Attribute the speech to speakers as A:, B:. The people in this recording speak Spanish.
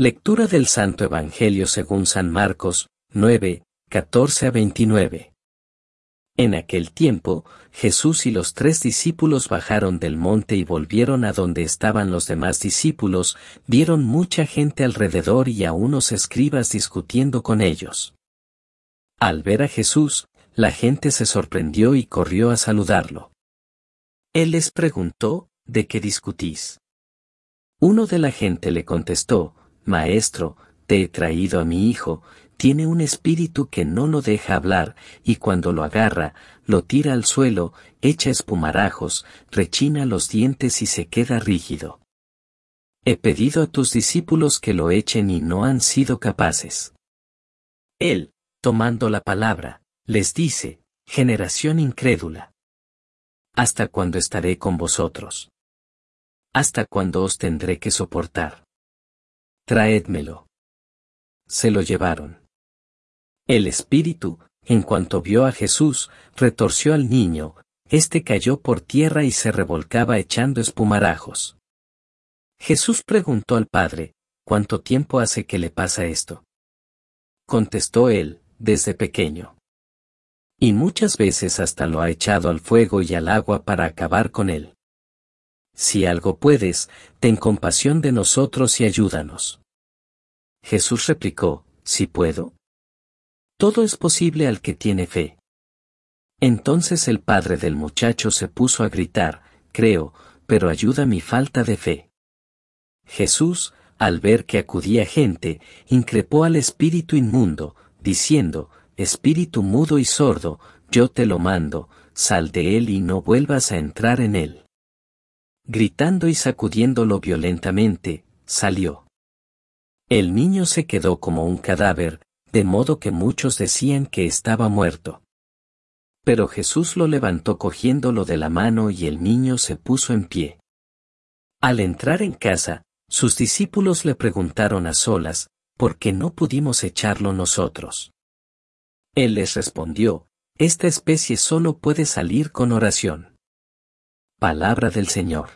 A: Lectura del Santo Evangelio según San Marcos, 9, 14 a 29. En aquel tiempo, Jesús y los tres discípulos bajaron del monte y volvieron a donde estaban los demás discípulos, vieron mucha gente alrededor y a unos escribas discutiendo con ellos. Al ver a Jesús, la gente se sorprendió y corrió a saludarlo. Él les preguntó, ¿de qué discutís? Uno de la gente le contestó, Maestro, te he traído a mi hijo, tiene un espíritu que no lo deja hablar, y cuando lo agarra, lo tira al suelo, echa espumarajos, rechina los dientes y se queda rígido. He pedido a tus discípulos que lo echen y no han sido capaces. Él, tomando la palabra, les dice, generación incrédula. ¿Hasta cuándo estaré con vosotros? ¿Hasta cuándo os tendré que soportar? Traédmelo. Se lo llevaron. El espíritu, en cuanto vio a Jesús, retorció al niño, éste cayó por tierra y se revolcaba echando espumarajos. Jesús preguntó al padre, ¿cuánto tiempo hace que le pasa esto? Contestó él, desde pequeño. Y muchas veces hasta lo ha echado al fuego y al agua para acabar con él. Si algo puedes, ten compasión de nosotros y ayúdanos. Jesús replicó, si puedo. Todo es posible al que tiene fe. Entonces el padre del muchacho se puso a gritar, creo, pero ayuda mi falta de fe. Jesús, al ver que acudía gente, increpó al espíritu inmundo, diciendo, Espíritu mudo y sordo, yo te lo mando, sal de él y no vuelvas a entrar en él gritando y sacudiéndolo violentamente, salió. El niño se quedó como un cadáver, de modo que muchos decían que estaba muerto. Pero Jesús lo levantó cogiéndolo de la mano y el niño se puso en pie. Al entrar en casa, sus discípulos le preguntaron a solas, ¿por qué no pudimos echarlo nosotros? Él les respondió, esta especie solo puede salir con oración. Palabra del Señor.